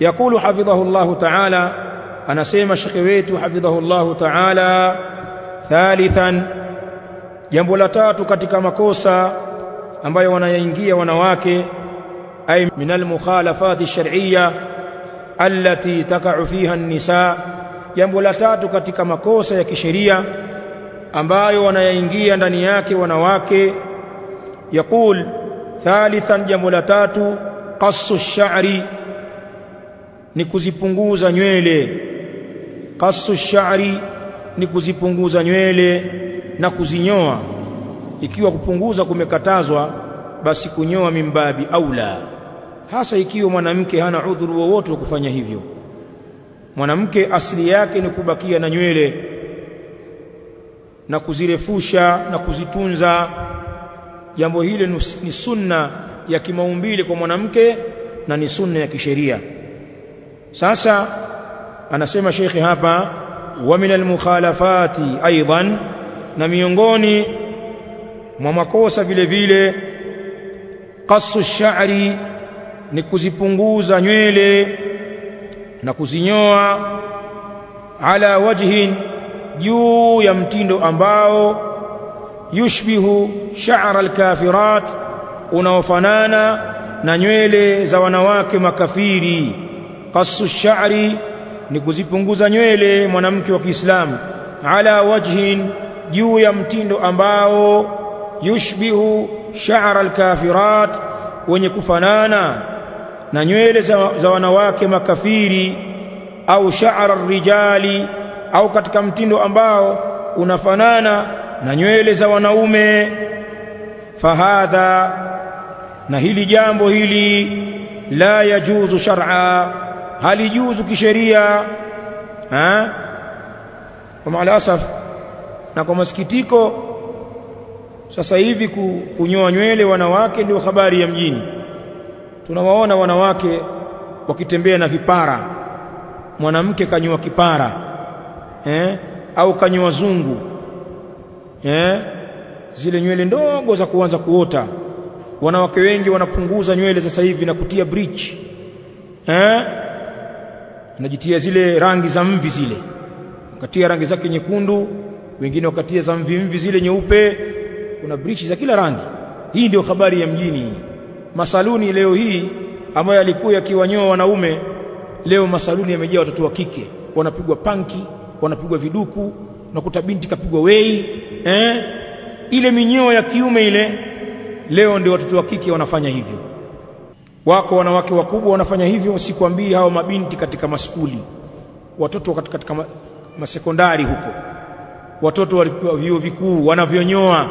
yakulu hafidhahullahu ta'ala anasema shekhe wetu hafidhahullahu ta'ala thalithan jambo la tatu katika makosa ambayo wanayaingia wanawake ay min almukhalafat alshar'iyya allati taka'u fiha an-nisa jambo la tatu katika makosa ya kisheria ambayo wanayaingia ndani yake wanawake yaqul thalithan jambo la tatu qassu ash-sha'ri ni kuzipunguza nywele. Qassu shari ni kuzipunguza nywele na kuzinyoa. Ikiwa kupunguza kumekatazwa basi kunyoa mimbabi au la hasa ikiwa mwanamke hana udhuru wowote wa kufanya hivyo. Mwanamke asili yake ni kubakia na nywele na kuzirefusha na kuzitunza. Jambo hili ni sunna ya kimaumbile kwa mwanamke na ni sunna ya kisheria sasa anasema shekhi hapa wa min almukhalafati aidan na miongoni mwa makosa vile vile qassu sha'ri ni kuzipunguza nywele na kuzinyoa ala wajhin juu ya mtindo ambao yushbihu sha'ra alkafirat unaofanana na nywele za wanawake makafiri qassu sha'ri ni kuzipunguza nywele mwanamke wa Kiislamu. Ala wajhin juu ya mtindo ambao yushbihu sha'ra alkafirat wenye kufanana na nywele za, za wanawake makafiri au sha'ra rijali au katika mtindo ambao unafanana na nywele za wanaume. Fahadha na hili jambo hili la yajuzu shar'a halijuzu kisheria ha? Kwa maalasaf na kwa masikitiko sasa hivi kunyoa nywele wanawake ndio habari ya mjini. Tunawaona wanawake wakitembea na vipara mwanamke kanyoa kipara eh au kanyoa zungu eh zile nywele ndogo za kuanza kuota. Wanawake wengi wanapunguza nywele sasa hivi na kutia bridge eh najitia zile rangi za mvi zile. Wakatia rangi zake nyekundu wengine wakatia za mvi mvi zile nyeupe. Kuna brichi za kila rangi. Hii ndio habari ya mjini. Masaluni leo hii ambayo alikuwa yakiwanyoa wanaume leo masaluni yamejaa watoto wa kike. Wanapigwa panki wanapigwa viduku unakuta binti kapigwa wei eh? Ile minyoo ya kiume ile leo ndio watoto wa kike wanafanya hivyo wako wanawake wakubwa wanafanya hivyo sikwambii hao mabinti katika maskuli. Watoto katika, masekondari huko. Watoto wa vio vikuu wanavyonyoa.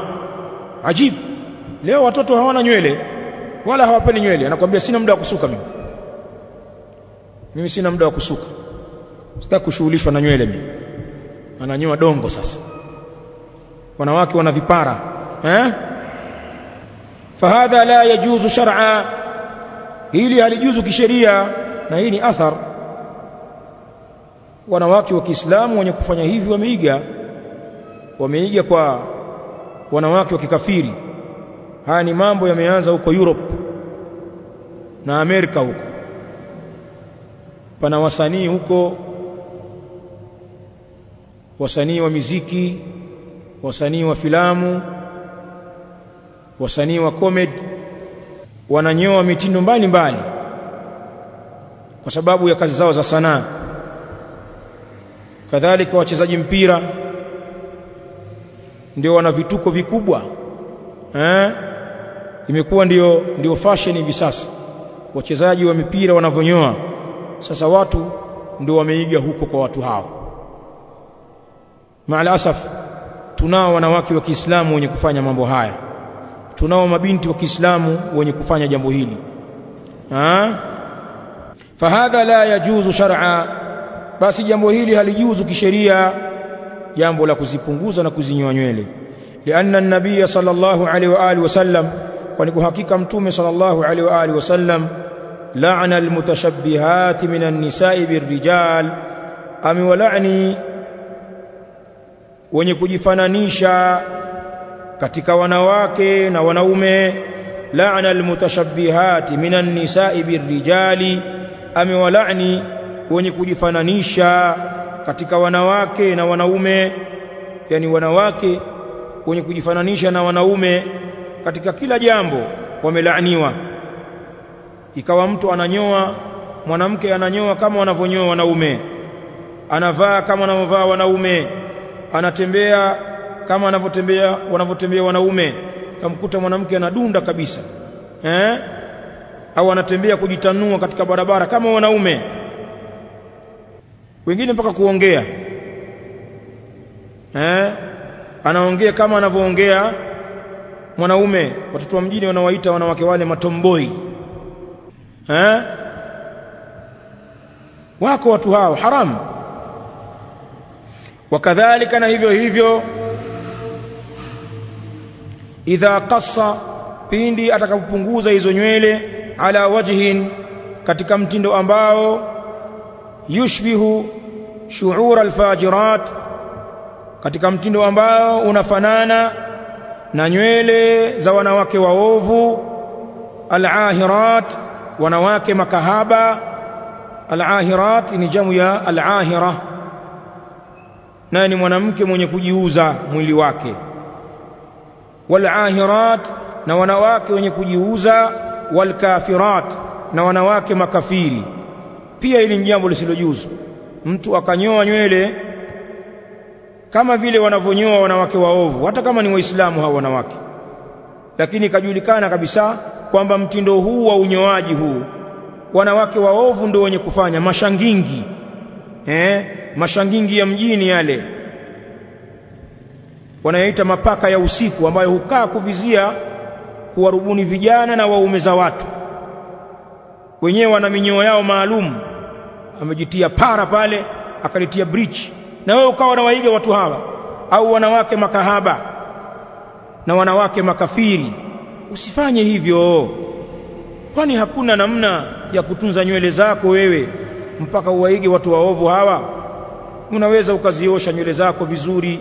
Ajibu leo watoto hawana nywele wala hawapendi nywele. Anakuambia sina muda wa kusuka mimi. Mimi sina muda wa kusuka. Sitaki kushughulishwa na nywele mimi. Ananyoa dongo sasa. Wanawake wana vipara eh? Fahadha la yajuzu shar'a hili halijuzu kisheria na hii ni athar. Wanawake wa Kiislamu wenye kufanya hivi wameiga. Wameiga kwa wanawake wa kikafiri. Haya ni mambo yameanza huko Europe na Amerika huko. Pana wasanii huko. Wasanii wa miziki wasanii wa filamu wasanii wa comedy wananyoa mitindo mbalimbali kwa sababu ya kazi zao za sanaa. Kadhalika wachezaji mpira ndio wana vituko vikubwa eh? Imekuwa ndio ndio fashion hivi sasa. Wachezaji wa mipira wanavyonyoa. Sasa watu ndio wameiga huko kwa watu hao. Maalasaf tunao wanawake wa Kiislamu wenye kufanya mambo haya tunao mabinti wa Kiislamu wenye kufanya jambo hili. Ha? Fahadha la yajuzu shar'a. Basi jambo hili halijuzu kisheria jambo la kuzipunguza na kuzinyoa nywele. Lianna an-nabiy sallallahu alaihi wa alihi wasallam kwani kwa hakika mtume sallallahu alaihi wa alihi wasallam la'ana al-mutashabbihat min an-nisa'i bir-rijal amewalani wenye kujifananisha katika wanawake na wanaume la'ana almutashabbihati minan min an-nisa'i bir-rijali amewalani wenye kujifananisha katika wanawake na wanaume yani wanawake wenye kujifananisha na wanaume katika kila jambo wamelaaniwa ikawa mtu ananyoa mwanamke ananyoa kama wanavyonyoa wanaume anavaa kama wanavyovaa wanaume anatembea kama wanavyotembea wanavyotembea wanaume kamkuta mwanamke anadunda kabisa eh? Au anatembea kujitanua katika barabara kama wanaume. Wengine mpaka kuongea eh? Anaongea kama anavyoongea mwanaume. Watoto wa mjini wanawaita wanawake wale matomboi eh? Wako watu hao haramu. Wakadhalika na hivyo hivyo idha qassa pindi atakapopunguza hizo nywele ala wajhin katika mtindo ambao yushbihu shu'ur alfajirat katika mtindo ambao unafanana na nywele za wanawake waovu alahirat wanawake makahaba alahirat ni jamu ya alahira naye ni mwanamke mwenye kujiuza mwili wake walahirat na wanawake wenye kujiuza walkafirat na wanawake makafiri. Pia hili ni jambo lisilojuzu. Mtu akanyoa nywele kama vile wanavyonyoa wanawake waovu hata kama ni waislamu hao wanawake. Lakini ikajulikana kabisa kwamba mtindo huu wa unyoaji huu wanawake waovu ndio wenye kufanya mashangingi eh mashangingi ya mjini yale wanayaita mapaka ya usiku ambayo hukaa kuvizia kuwarubuni vijana na waume za watu. Wenyewe wana minyoo yao maalum. Amejitia para pale akalitia bridge. Na wewe ukawa unawaiga watu hawa au wanawake makahaba na wanawake makafiri. Usifanye hivyo. Kwani hakuna namna ya kutunza nywele zako wewe mpaka uwaige watu waovu hawa? Unaweza ukaziosha nywele zako vizuri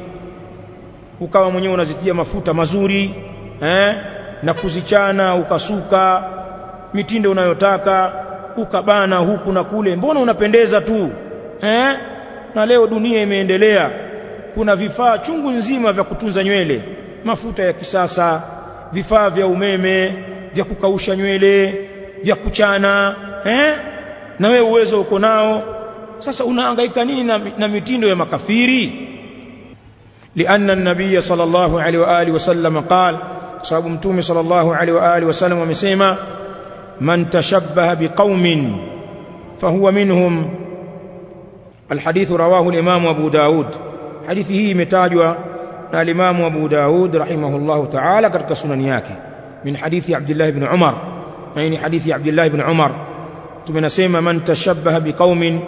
ukawa mwenyewe unazitia mafuta mazuri eh na kuzichana ukasuka mitindo unayotaka ukabana huku na kule. Mbona unapendeza tu eh? Na leo dunia imeendelea kuna vifaa chungu nzima vya kutunza nywele. Mafuta ya kisasa vifaa vya umeme vya kukausha nywele vya kuchana eh? Na wewe uwezo uko nao. Sasa unahangaika nini na, na mitindo ya makafiri لأن النبي صلى الله عليه وآله وسلم قال صاحب متومي صلى الله عليه وآله وسلم ومسيما من تشبه بقوم فهو منهم. الحديث رواه الإمام أبو داود. حديثه متاجوا الإمام أبو داود رحمه الله تعالى كتك سننياك من حديث عبد الله بن عمر. يعني حديث عبد الله بن عمر. tumenasema man tashabbaha biqaumin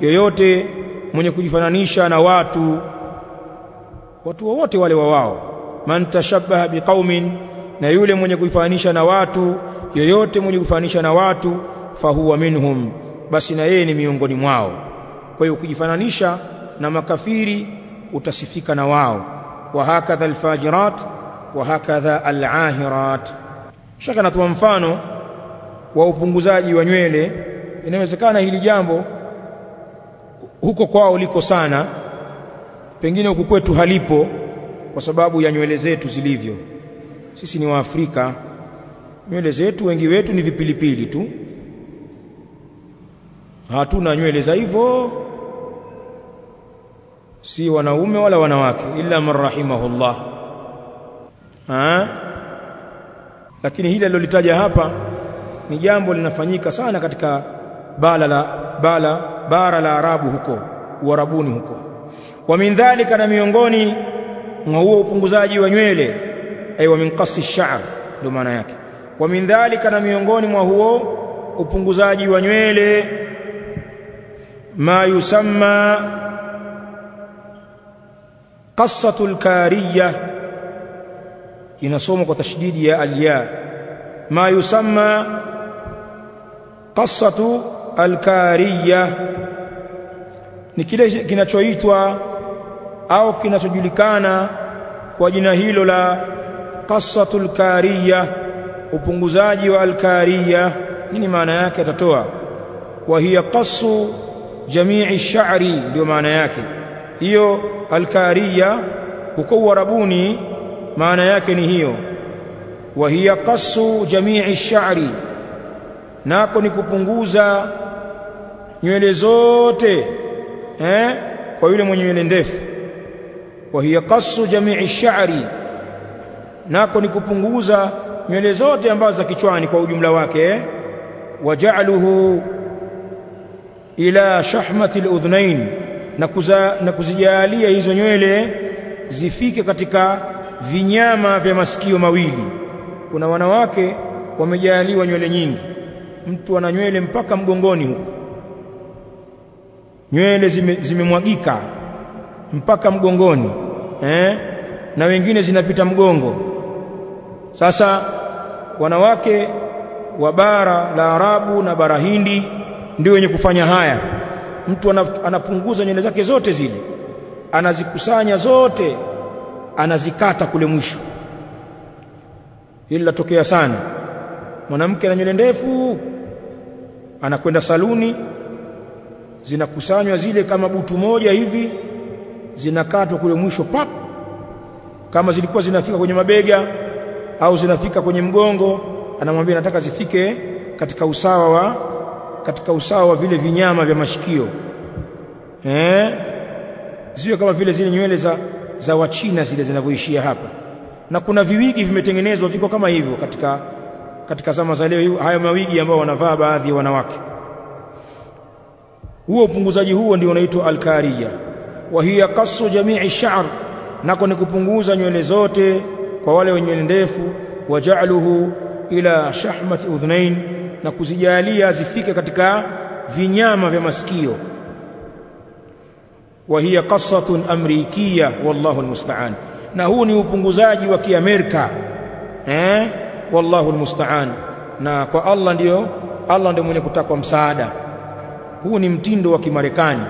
yoyote mwenye kujifananisha na watu watu wowote wale wa wao. Man tashabbaha biqaumin na yule mwenye kujifananisha na watu yoyote mwenye kujifananisha na watu fahuwa minhum basi na yeye ni miongoni mwao. Kwa hiyo ukijifananisha na makafiri utasifika na wao. Wa hakadha alfajirat wa hakadha alahirat. Shaka natuma mfano wa upunguzaji wa nywele. Inawezekana hili jambo huko kwao liko sana pengine huku kwetu halipo kwa sababu ya nywele zetu zilivyo. Sisi ni waafrika. Nywele zetu wengi wetu ni vipilipili tu. Hatuna nywele za hivyo. Si wanaume wala wanawake illa man rahimahullah. Ha? lakini hili alilolitaja hapa ni jambo linafanyika sana katika bara la bara bara la Arabu huko Uarabuni huko wa min dhalika na miongoni mwa huo upunguzaji wa nywele ay wa min qasi sha'r ndo maana yake. Wa min dhalika na miongoni mwa huo upunguzaji wa nywele ma yusamma qassatul kariyah inasoma kwa tashdidi ya alya ma yusamma qassatu alkariyah ni kile kinachoitwa au kinachojulikana kwa jina hilo la qassatul kariya upunguzaji wa alkariya. Nini maana yake atatoa? Wa hiya qassu jamii sha'ri ndio maana yake. Hiyo alkariya huko uarabuni maana yake ni hiyo. Wa hiya qassu jamii sha'ri nako ni kupunguza nywele zote eh kwa yule mwenye nywele ndefu wa hiya qassu jamii sha'ri nako ni kupunguza nywele zote ambazo za kichwani kwa ujumla wake eh? waja'aluhu ila shahmati al-udhnain na, kuza, na kuzijalia hizo nywele zifike katika vinyama vya masikio mawili. Kuna wanawake wamejaliwa nywele nyingi. Mtu ana nywele mpaka mgongoni huko. Nywele zimemwagika. zime mpaka mgongoni eh? na wengine zinapita mgongo. Sasa wanawake wa bara la Arabu na bara Hindi ndio wenye kufanya haya. Mtu anapunguza nywele zake zote zile anazikusanya zote anazikata kule mwisho. Hili latokea sana. Mwanamke ana nywele ndefu anakwenda saluni zinakusanywa zile kama butu moja hivi zinakatwa kule mwisho pap kama zilikuwa zinafika kwenye mabega au zinafika kwenye mgongo anamwambia nataka zifike katika usawa wa katika usawa wa vile vinyama vya mashikio. Eh? Ziwe kama vile zile nywele za za wachina zile zinavyoishia hapa. Na kuna viwigi vimetengenezwa viko kama hivyo katika katika zama za leo hayo mawigi ambao wanavaa baadhi ya wanawake. Huo upunguzaji huo ndio unaitwa alkariya wa hiya qassu jamii sha'r nako ni kupunguza nywele zote kwa wale wenye ndefu waja'aluhu ila shahmati udhnain na kuzijalia zifike katika vinyama vya masikio. Wa hiya qassatun amrikiya wallahu almusta'an. Na huu ni upunguzaji wa kiamerika eh? Wallahu almusta'an. Na kwa Allah ndio Allah ndiye mwenye kutakwa msaada. Huu ni mtindo wa kimarekani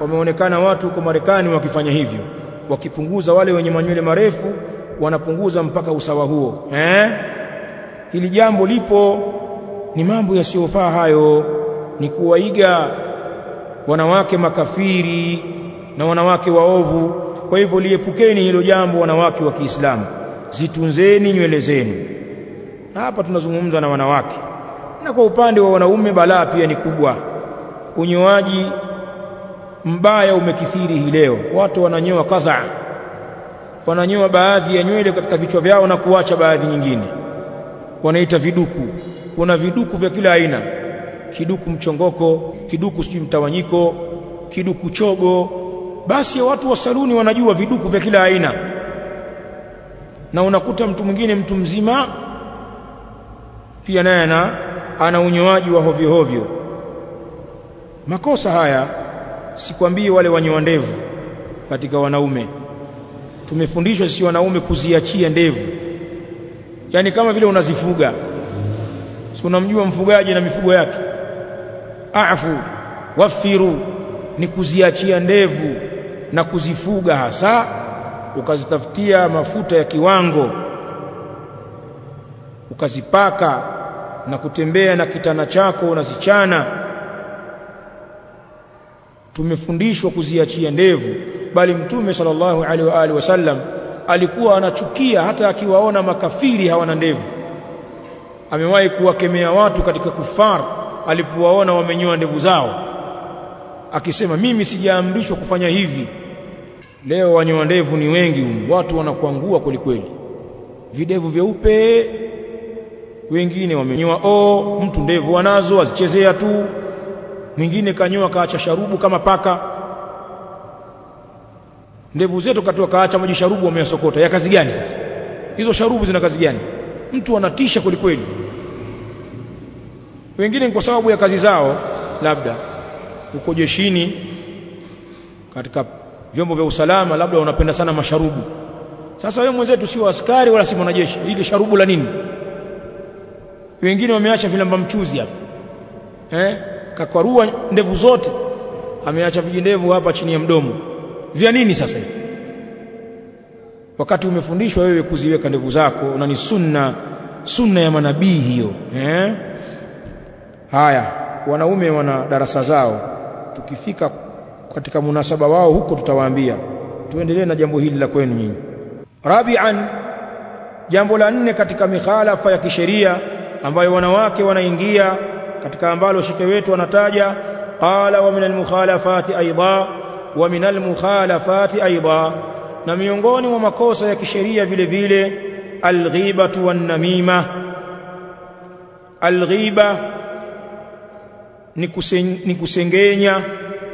wameonekana watu huko Marekani wakifanya hivyo. Wakipunguza wale wenye manywele marefu wanapunguza mpaka usawa huo. Eh? Hili jambo lipo. Ni mambo yasiyofaa hayo. Ni kuwaiga wanawake makafiri na wanawake waovu. Kwa hivyo liepukeni hilo jambo wanawake wa Kiislamu. Zitunzeni nywele zenu. Hapa tunazungumza na wanawake. Na kwa upande wa wanaume balaa pia ni kubwa. Unyoaji mbaya umekithiri hii leo. Watu wananyoa kaza. Wananyoa baadhi ya nywele katika vichwa vyao na kuacha baadhi nyingine. Wanaita viduku. Kuna viduku vya kila aina. Kiduku mchongoko kiduku sijui mtawanyiko kiduku chogo. Basi watu wa saluni wanajua viduku vya kila aina. Na unakuta mtu mwingine mtu mzima pia naye ana ana unyoaji wa hovyo hovyo. Makosa haya sikwambii wale wanyoa ndevu katika wanaume. Tumefundishwa sisi wanaume kuziachia ndevu. Yani kama vile unazifuga. Si unamjua mfugaji na mifugo yake? Afu wafiru ni kuziachia ndevu na kuzifuga hasa ukazitafutia mafuta ya kiwango ukazipaka na kutembea na kitana chako unazichana tumefundishwa kuziachia ndevu bali mtume sallallahu alaihi wa alihi wasallam alikuwa anachukia hata akiwaona makafiri hawana ndevu. Amewahi kuwakemea watu katika kufar alipowaona wamenyoa ndevu zao akisema mimi sijaamrishwa kufanya hivi. Leo wanyoa ndevu ni wengi humu watu wanakuangua kwelikweli. Videvu vyeupe wengine wamenyoa o mtu ndevu wanazo azichezea tu mwingine kanyoa kaacha sharubu kama paka. Ndevu zetu katoa kaacha maji sharubu wameyasokota. Ya kazi gani sasa? Hizo sharubu zina kazi gani? Mtu anatisha kwelikweli wengine kwa sababu ya kazi zao labda uko jeshini katika vyombo vya usalama labda wanapenda sana masharubu. Sasa wewe mwenzetu sio askari wala si mwanajeshi. Ile sharubu la nini? Wengine wameacha vilamba mchuzi hapa. Eh kakwarua ndevu zote ameacha vijindevu hapa chini ya mdomo. Vya nini sasa wakati umefundishwa wewe kuziweka ndevu zako na ni sunna sunna ya manabii hiyo eh? Haya wanaume wana darasa zao. Tukifika katika munasaba wao huko tutawaambia tuendelee na jambo hili la kwenu nyinyi. Rabi'an jambo la nne katika mikhalafa ya kisheria ambayo wanawake wanaingia katika ambalo shike wetu anataja qala wa min almukhalafati aidha wa min almukhalafati aidha na miongoni mwa makosa ya kisheria vile vile alghibatu wan namima. Alghiba ni, ni kusengenya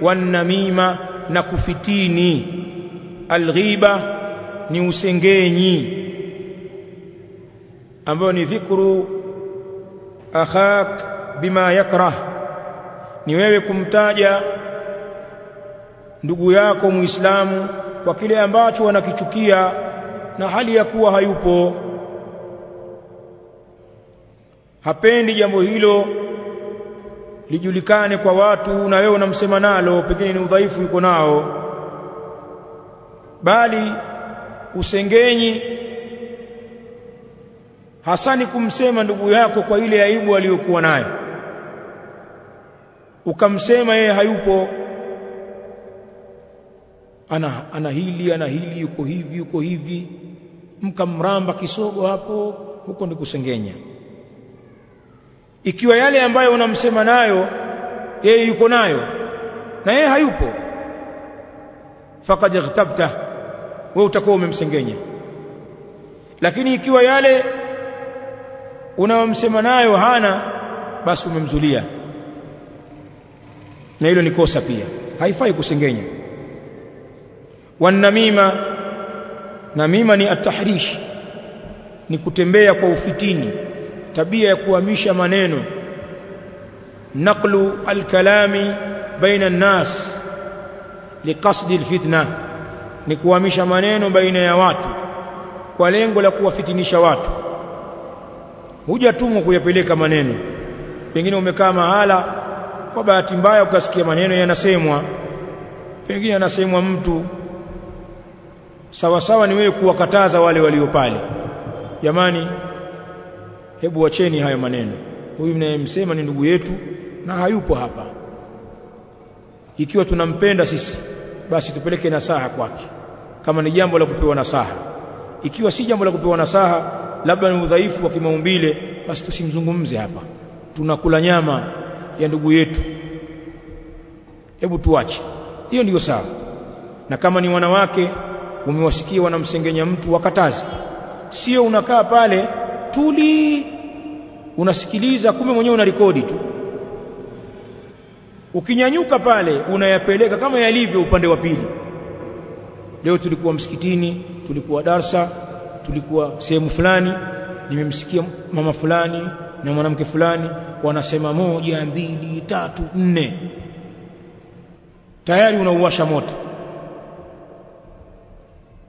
wan namima na kufitini. Alghiba ni usengenyi ambayo ni dhikru akhak bima yakrah. Ni wewe kumtaja ndugu yako muislamu kwa kile ambacho wanakichukia na hali ya kuwa hayupo. Hapendi jambo hilo lijulikane kwa watu na wewe unamsema nalo pengine ni udhaifu yuko nao. Bali usengenyi hasani kumsema ndugu yako kwa ile aibu aliyokuwa nayo ukamsema yeye hayupo. Ana ana hili ana hili yuko hivi yuko hivi. Mkamramba kisogo hapo huko ni kusengenya. Ikiwa yale ambayo unamsema nayo yeye yuko nayo na yeye hayupo faqad ightabta wewe utakuwa umemsengenya. Lakini ikiwa yale unayomsema nayo hana basi umemzulia na hilo ni kosa pia. Haifai kusengenya. Wanamima namima ni atahrish ni kutembea kwa ufitini. Tabia ya kuhamisha maneno. Naqlu alkalami baina an-nas liqasdi alfitna. Ni kuhamisha maneno baina ya watu. Kwa lengo la kuwafitinisha watu. Hujatumwa kuyapeleka maneno. Pengine umekaa mahala kwa bahati mbaya ukasikia maneno yanasemwa pengine anasemwa mtu sawa sawa ni wewe kuwakataza wale walio pale. Jamani hebu wacheni hayo maneno. Huyu mnayemsema ni ndugu yetu na hayupo hapa. Ikiwa tunampenda sisi basi tupeleke nasaha kwake kama ni jambo la kupewa nasaha. Ikiwa si jambo la kupewa nasaha labda ni udhaifu wa kimaumbile basi tusimzungumze hapa. Tunakula nyama ya ndugu yetu. Hebu tuache. Hiyo ndiyo sawa na kama ni wanawake umewasikia wanamsengenya mtu wakatazi. Sio unakaa pale tuli unasikiliza kumbe mwenyewe una rekodi tu. Ukinyanyuka pale unayapeleka kama yalivyo upande wa pili. Leo tulikuwa msikitini tulikuwa darsa tulikuwa sehemu fulani nimemsikia mama fulani na mwanamke fulani wanasema moja mbili tatu nne. Tayari unauwasha moto.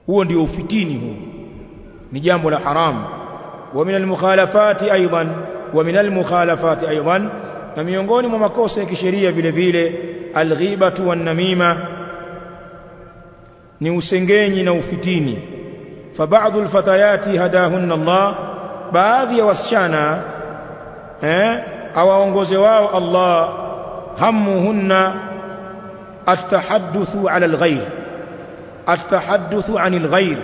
Huo ndio ufitini huu. Ni jambo la haramu wa min almukhalafati aidan wa min almukhalafati aidan na miongoni mwa makosa ya kisheria vile vile alghibatu wan namima ni usengenyi na ufitini. Fa ba'dhu alfatayati hadahunna Allah. Baadhi ya wasichana eh? Awaongoze wao Allah. Hammuhunna at-tahaddathu 'ala alghayr. Atahaddathu 'anil ghayr.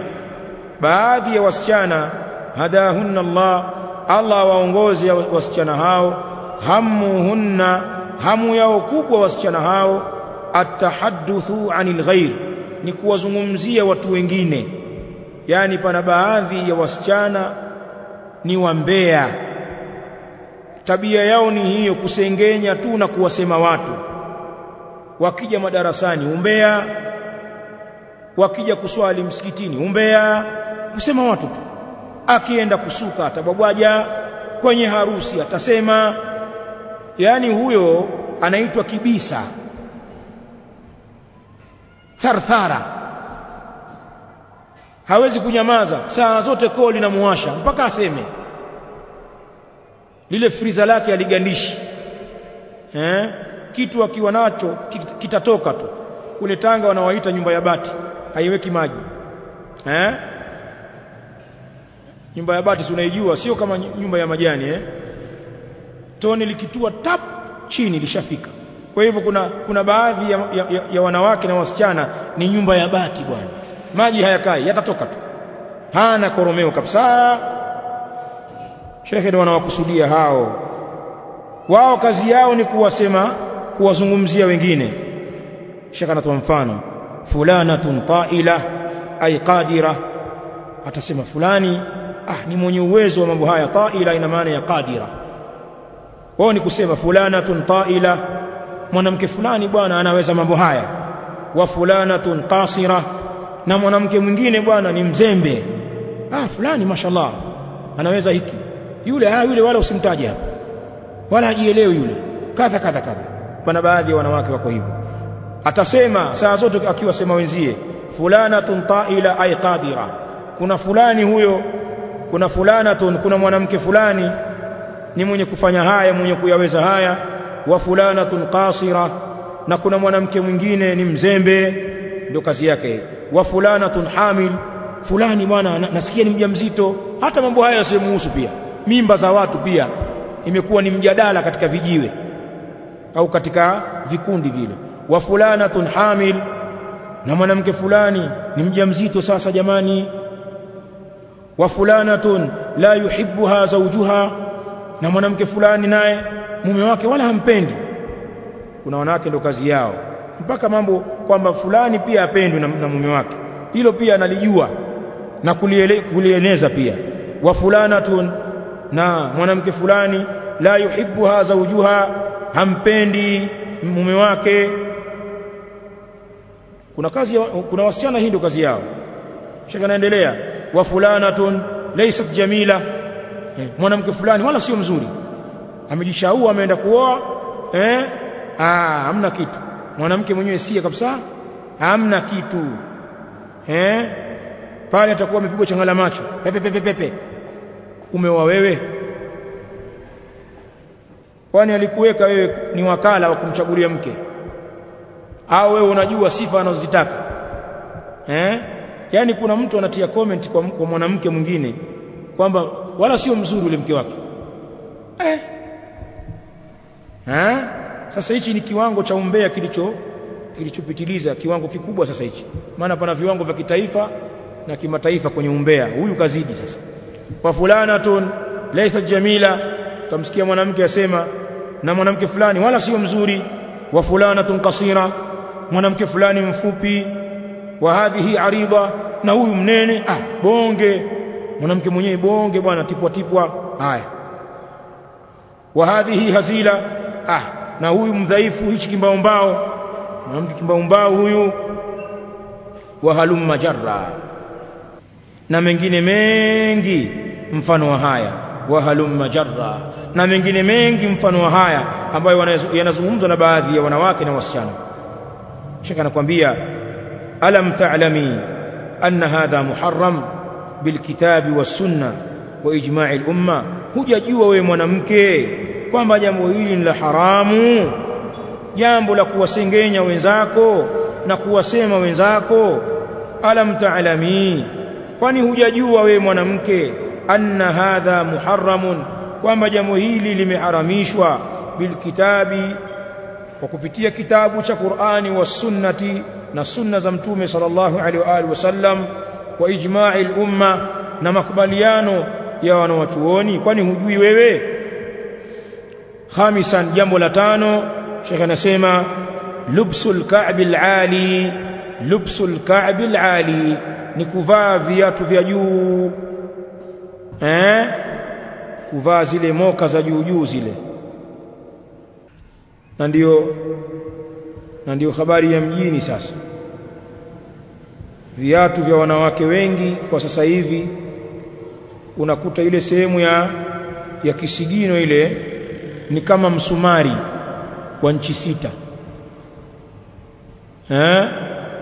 Baadhi ya wasichana hadahunna Allah. Allah waongoze wasichana hao. Hammuhunna hamu yao kubwa wasichana hao. At-tahaddathu 'anil ghayr. Ni kuwazungumzia watu wengine. Yani pana baadhi ya wasichana ni wambea tabia yao ni hiyo kusengenya tu na kuwasema watu. Wakija madarasani umbea. Wakija kuswali msikitini umbea. Kusema watu tu. Akienda kusuka atabwabwaja. Kwenye harusi atasema. Yani huyo anaitwa kibisa. Tharthara. Hawezi kunyamaza. Saa zote koli na linamuwasha mpaka aseme lile friza lake aligandishi eh? Kitu akiwa nacho kitatoka tu. Kule Tanga wanawaita nyumba ya bati. Haiweki maji. Eh? Nyumba ya bati unaijua? Sio kama nyumba ya majani eh? Toni likitua tap chini lishafika. Kwa hivyo kuna kuna baadhi ya, ya, ya, ya wanawake na wasichana ni nyumba ya bati bwana. Maji hayakai yatatoka tu. Hana koromeo kabisa shekhe ndio wanawakusudia hao. Wao kazi yao ni kuwasema kuwazungumzia wengine. Shekhe anatoa mfano. Fulanatun ta'ila ay qadira. Atasema fulani ah ni mwenye uwezo wa mambo haya ta'ila ina maana ya qadira. Wao ni kusema fulanatun ta'ila mwanamke fulani bwana anaweza mambo haya. Wa fulanatun qasira na mwanamke mwingine bwana ni mzembe. Ah fulani mashallah anaweza hiki yule ah yule wala usimtaje hapo wala hajielewi yule. Kadha kadha kadha. Kuna baadhi ya wanawake wako hivyo. Atasema saa zote akiwa sema wenzie fulanatun ta'ila ay qadira. Kuna fulani huyo kuna fulanatun kuna mwanamke fulani ni mwenye kufanya haya mwenye kuyaweza haya wa fulanatun qasira na kuna mwanamke mwingine ni mzembe ndio kazi yake. Wa fulanatun hamil fulani bwana nasikia ni mjamzito. Hata mambo haya yasemuhusu pia mimba za watu pia. Imekuwa ni mjadala katika vijiwe au katika vikundi vile. Wa fulanatun hamil na mwanamke fulani ni mjamzito sasa jamani. Wa fulanatun la yuhibbuha zawjuha na mwanamke fulani naye mume wake wala hampendi. Kuna wanawake ndio kazi yao. Mpaka mambo kwamba fulani pia apendwe na, na mume wake. Hilo pia analijua na kulieneza pia. Wa fulanatun na mwanamke fulani la yuhibbuha zawjuha hampendi mume wake. Kuna kazi kuna wasichana hii ndio kazi yao. Shaka naendelea wa fulanatun laysat jamila. Eh, mwanamke fulani wala sio mzuri. Amejishaua ameenda kuoa eh ah hamna kitu. Mwanamke mwenyewe si kabisa hamna kitu. Eh pale atakuwa amepigwa changala macho. Pepe pepe pepe umeoa wewe? Kwani alikuweka wewe ni wakala wa kumchagulia mke? Au wewe unajua sifa anazozitaka? Eh yani kuna mtu anatia comment kwa, kwa mwanamke mwingine kwamba wala sio mzuri ule mke wake. Eh ha? sasa hichi ni kiwango cha umbea kilicho kilichopitiliza kiwango kikubwa sasa hichi. Maana pana viwango vya kitaifa na kimataifa kwenye umbea. Huyu kazidi sasa wa fulanatun laysa jamila. Tamsikia mwanamke asema na mwanamke fulani wala sio mzuri. Wa fulanatun qasira mwanamke fulani mfupi. Wa hadhihi arida na huyu mnene ah bonge. Mwanamke mwenyewe bonge bwana tipwa tipwa. Haya. Wa hadhihi hazila ah na huyu mdhaifu hichi kimbao mwanamke kimbao huyu. Wa halumma jarra na mengine mengi mfano wa haya. Wa halumma jarra na mengine mengi mfano wa haya ambayo yanazungumzwa na baadhi ya wanawake na wasichana. Shaka anakuambia alam ta'lami anna hadha muharram bilkitabi was-sunna wa ijma'i al-umma? Hujajua wewe mwanamke kwamba jambo hili ni la haramu jambo la kuwasengenya wenzako na kuwasema wenzako? Alam ta'lami kwani hujajua wewe mwanamke anna hadha muharramun kwamba jambo hili limeharamishwa bilkitabi kwa kupitia kitabu cha Qur'ani wa sunnati na sunna za mtume sallallahu alaihi wa alihi wasallam kwa ijma'i al-umma na makubaliano ya wanawachuoni kwani hujui wewe? Khamisan jambo la tano shekhe anasema lubsul ka'b al-ali lubsul ka'bil ali ni kuvaa viatu vya juu. Eh? Kuvaa zile moka za juu juu zile. Na ndio na ndio habari ya mjini sasa. Viatu vya wanawake wengi kwa sasa hivi unakuta ile sehemu ya ya kisigino ile ni kama msumari wa nchi sita. Eh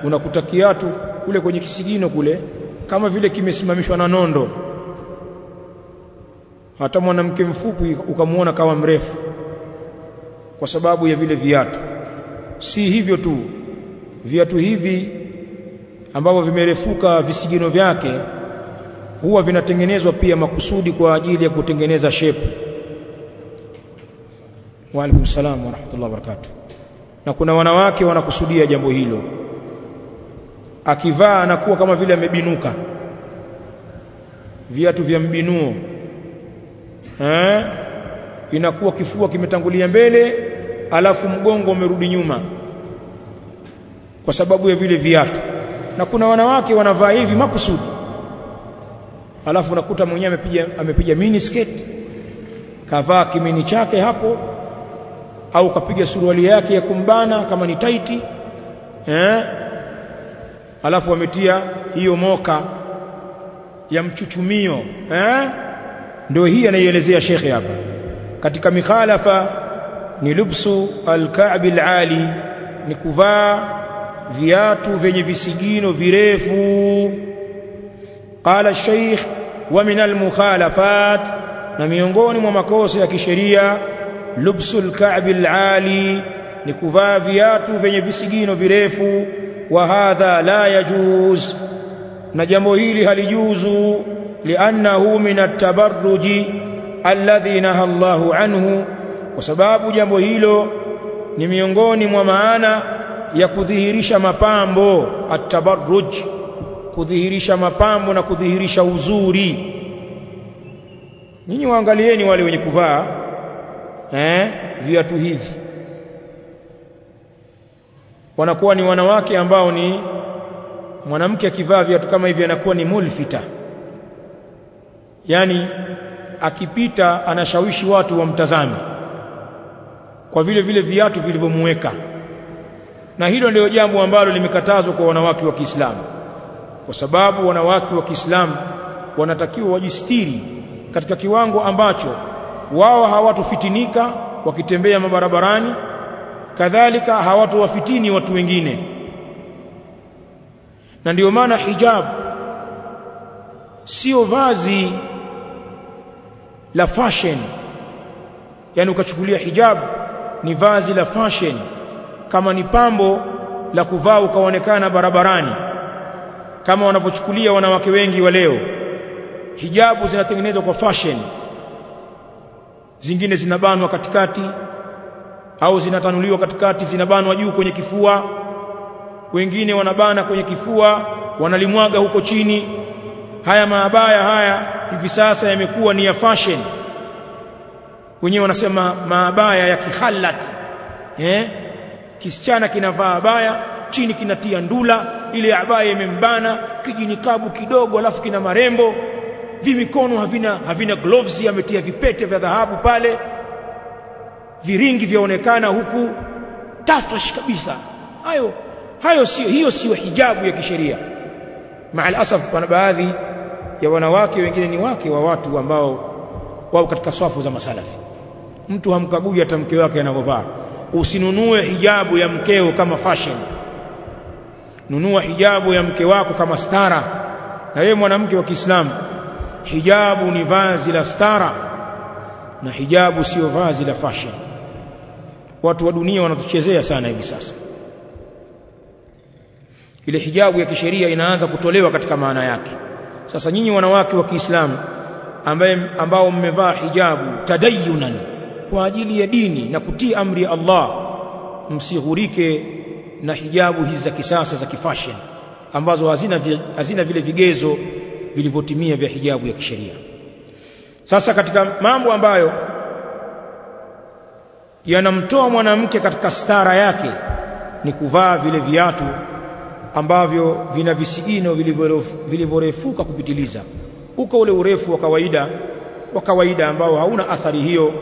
unakuta kiatu kule kwenye kisigino kule kama vile kimesimamishwa na nondo. Hata mwanamke mfupi ukamuona kama mrefu kwa sababu ya vile viatu. Si hivyo tu. Viatu hivi ambavyo vimerefuka visigino vyake huwa vinatengenezwa pia makusudi kwa ajili ya kutengeneza shepu wa alaikum salaam wa rahmatullahi wa barakatuh. Na kuna wanawake wanakusudia jambo hilo akivaa anakuwa kama vile amebinuka. Viatu vya mbinuo. Eh? Inakuwa kifua kimetangulia mbele alafu mgongo umerudi nyuma. Kwa sababu ya vile viatu. Na kuna wanawake wanavaa hivi makusudi. Alafu unakuta mwenyewe amepiga amepiga mini skirt kavaa kimini chake hapo. Au kapiga suruali yake ya kumbana kama ni taiti eh alafu wametia hiyo moka ya mchuchumio eh? Ndio hii anaielezea shekhi hapa. Katika mikhalafa ni lubsu alka'b alali ni kuvaa viatu vyenye visigino virefu. Qala sheikh wa min almukhalafat na miongoni mwa makosa ya kisheria lubsu alka'b alali ni kuvaa viatu vyenye visigino virefu wa hadha la yajuz na jambo hili halijuzu li'annahu min at-tabarruj alladhi naha Allahu anhu kwa sababu jambo hilo ni miongoni mwa maana ya kudhihirisha mapambo at-tabarruj kudhihirisha mapambo na kudhihirisha uzuri. Nyinyi waangalieni wale wenye kuvaa eh viatu hivi wanakuwa ni wanawake ambao ni mwanamke akivaa viatu kama hivi anakuwa ni mulfita. Yani akipita anashawishi watu wamtazame kwa vile vile viatu vilivyomweka. Na hilo ndio jambo ambalo limekatazwa kwa wanawake wa Kiislamu kwa sababu wanawake wa Kiislamu wanatakiwa wajistiri katika kiwango ambacho wao hawatofitinika wakitembea mabarabarani kadhalika hawatowafitini watu wengine. Na ndiyo maana hijab sio vazi la fashion. Yani ukachukulia hijab ni vazi la fashion kama ni pambo la kuvaa ukaonekana barabarani kama wanavyochukulia wanawake wengi wa leo. Hijabu zinatengenezwa kwa fashion zingine zinabanwa katikati au zinatanuliwa katikati zinabanwa juu kwenye kifua. Wengine wanabana kwenye kifua wanalimwaga huko chini. Haya maabaya haya hivi sasa yamekuwa ni ya fashion. Wenyewe wanasema maabaya ya kihalat eh? Kisichana kinavaa abaya chini kinatia ndula ile abaya imembana kijinikabu kidogo alafu kina marembo. Vimikono havina havina gloves ametia vipete vya dhahabu pale viringi vyaonekana huku. Tafash kabisa. Hayo hayo sio hiyo sio hijabu ya kisheria. Maal asaf pana baadhi ya wanawake wengine ni wake wa watu ambao wao katika swafu za masalafi. Mtu hamkagui hata mke wake anavyovaa. Usinunue hijabu ya mkeo kama fashion. Nunua hijabu ya mke wako kama stara. Na wewe mwanamke wa Kiislamu hijabu ni vazi la stara na hijabu sio vazi la fashion watu wa dunia wanatuchezea sana hivi sasa. Ile hijabu ya kisheria inaanza kutolewa katika maana yake. Sasa nyinyi wanawake wa Kiislamu ambao mmevaa hijabu tadayunan kwa ajili ya dini na kutii amri ya Allah msighurike na hijabu hizi za kisasa za kifashion ambazo hazina hazina vile vigezo vilivyotimia vya hijabu ya kisheria. Sasa katika mambo ambayo yanamtoa mwanamke katika stara yake ni kuvaa vile viatu ambavyo vina visigino vilivyorefuka kupitiliza. Uko ule urefu wa kawaida wa kawaida ambao hauna athari hiyo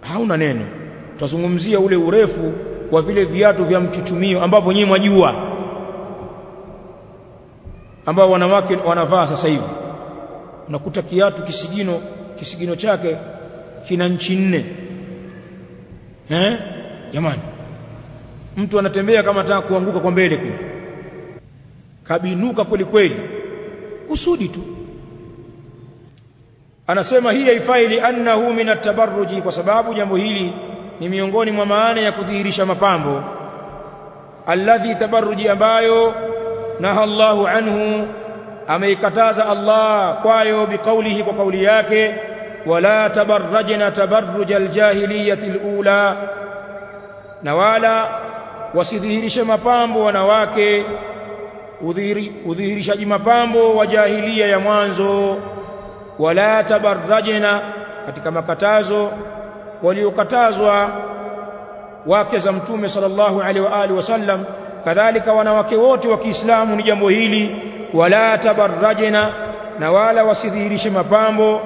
hauna neno. Tutazungumzia ule urefu wa vile viatu vya mchuchumio ambavyo nyinyi mwajua ambao wanawake wanavaa sasa hivi. Unakuta kiatu kisigino kisigino chake kina nchi nne eh? Jamani. Mtu anatembea kama anataka kuanguka kwa mbele kule. Kabinuka kweli kweli. Kusudi tu. Anasema hii haifai li annahu min at-tabarruji kwa sababu jambo hili ni miongoni mwa maana ya kudhihirisha mapambo. Alladhi tabarruji ambayo naha Allahu anhu ameikataza Allah kwayo biqaulihi kwa kauli yake wala تبرجن تبرج الجاهليه الاولى na wala wasidhihirishe mapambo wanawake udhihirishaji mapambo wa jahilia ya mwanzo. Wala tabarrajna katika makatazo waliokatazwa wake za mtume sallallahu alaihi wa alihi wasallam kadhalika wanawake wote wa Kiislamu ni jambo hili. Wala tabarrajna na wala wasidhihirishe mapambo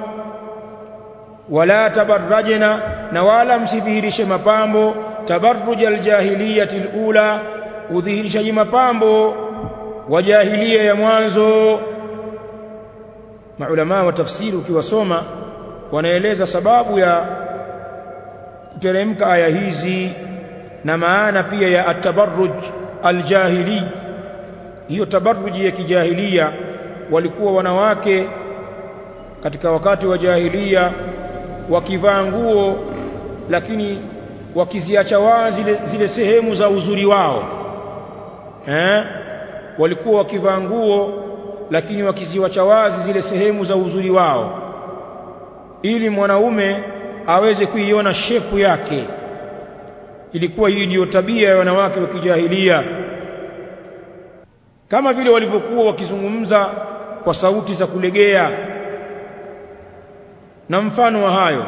wala tabarrajna na wala msidhihirishe mapambo tabarruj aljahiliyati alula udhihirishaji mapambo wa jahilia ya mwanzo. Maulama wa tafsiri ukiwasoma wanaeleza sababu ya kuteremka aya hizi na maana pia ya atabarruj aljahili. Hiyo tabarruji ya kijahilia walikuwa wanawake katika wakati wa jahilia wakivaa nguo lakini wakiziacha wazi zile, zile sehemu za uzuri wao. Eh? Walikuwa wakivaa nguo lakini wakiziacha wazi zile sehemu za uzuri wao. Ili mwanaume aweze kuiona shepu yake. Ilikuwa hii ndiyo tabia ya wanawake wa kijahilia. Kama vile walivyokuwa wakizungumza kwa sauti za kulegea na mfano wa hayo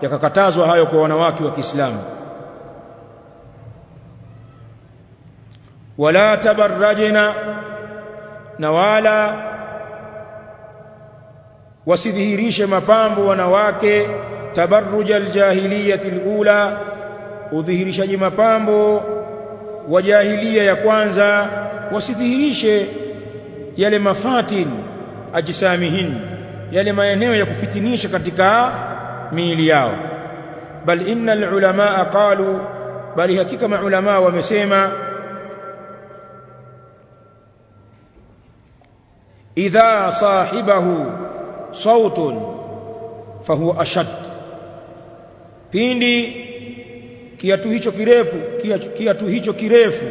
yakakatazwa hayo kwa wanawake wa Kiislamu. Wala tabarrajna na wala wasidhihirishe mapambo wanawake tabarruja aljahiliyati alula udhihirishaji mapambo wa jahilia ya kwanza wasidhihirishe yale mafatin ajsamihin yale maeneo ya kufitinisha katika miili yao. Bal innal ulama qalu bali hakika maulama wamesema idha sahibahu sautun fahuwa ashad. Pindi kiatu hicho kirefu kiatu hicho kirefu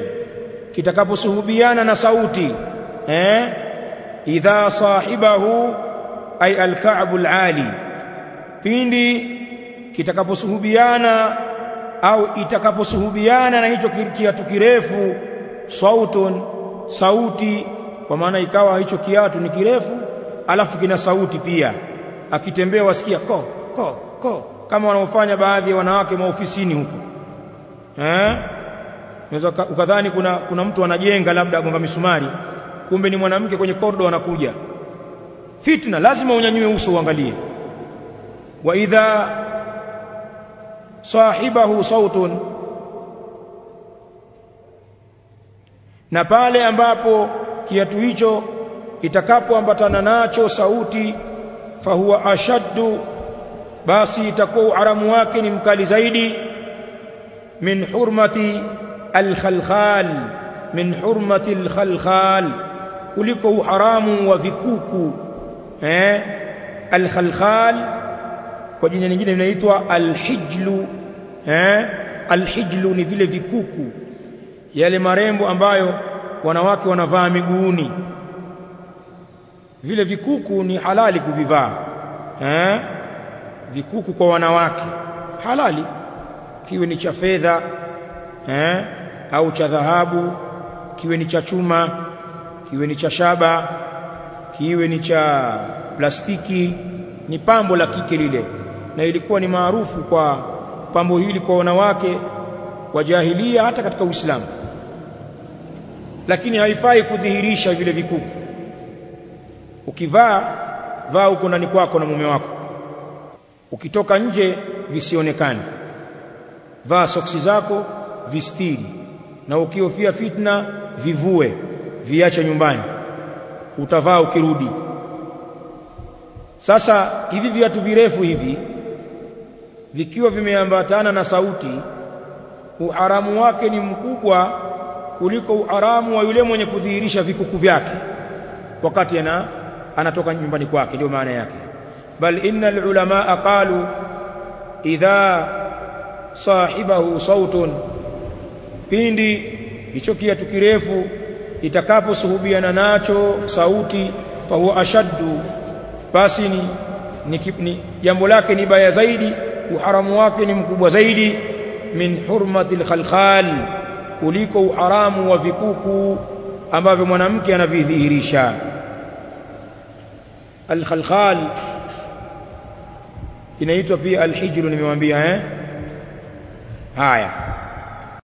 kitakaposuhubiana na sauti eh idha sahibahu ay alka'bu alali. Pindi kitakaposuhubiana au itakaposuhubiana na hicho kiatu kirefu sautun sauti kwa maana ikawa hicho kiatu ni kirefu alafu kina sauti pia. Akitembea wasikia ko ko ko kama wanaofanya baadhi ya wanawake maofisini huko. Eh? Unaweza ukadhani kuna kuna mtu anajenga labda agonga misumari kumbe ni mwanamke kwenye kordo anakuja fitna lazima unyanyue uso uangalie. Wa idha sahibahu sautun na pale ambapo kiatu hicho itakapoambatana nacho sauti fahuwa ashaddu basi itakuwa uharamu wake ni mkali zaidi. Min hurmati alkhalkhal min hurmati alkhalkhal kuliko uharamu wa vikuku eh? Alkhalkhal kwa jina lingine linaitwa alhijlu. Eh? Alhijlu ni vile vikuku. Yale marembo ambayo wanawake wanavaa miguuni. Vile vikuku ni halali kuvivaa. Eh? Vikuku kwa wanawake. Halali. Kiwe ni cha fedha eh? Au cha dhahabu. Kiwe ni cha chuma. Kiwe ni cha shaba kiwe ni cha plastiki ni pambo la kike lile. Na ilikuwa ni maarufu kwa pambo hili kwa wanawake wa jahilia hata katika Uislamu. Lakini haifai kudhihirisha vile vikuku. Ukivaa vaa uko ndani kwako na mume wako. Ukitoka nje visionekane. Vaa soksi zako vistiri. Na ukiofia fitna vivue viache nyumbani utavaa ukirudi. Sasa hivi viatu virefu hivi vikiwa vimeambatana na sauti uharamu wake ni mkubwa kuliko uharamu wa yule mwenye kudhihirisha vikuku vyake. Wakati ana anatoka nyumbani kwake ndio maana yake. Bal innal ulama qalu idha sahibahu sautun pindi hicho kiatu kirefu itakaposuhubiana nacho sauti fahuwa ashaddu. Basi ni ni jambo lake ni baya zaidi uharamu wake ni mkubwa zaidi min hurmati alkhalkhal kuliko uharamu wa vikuku ambavyo mwanamke anavidhihirisha. Alkhalkhal inaitwa pia alhijru nimewambia eh? Haya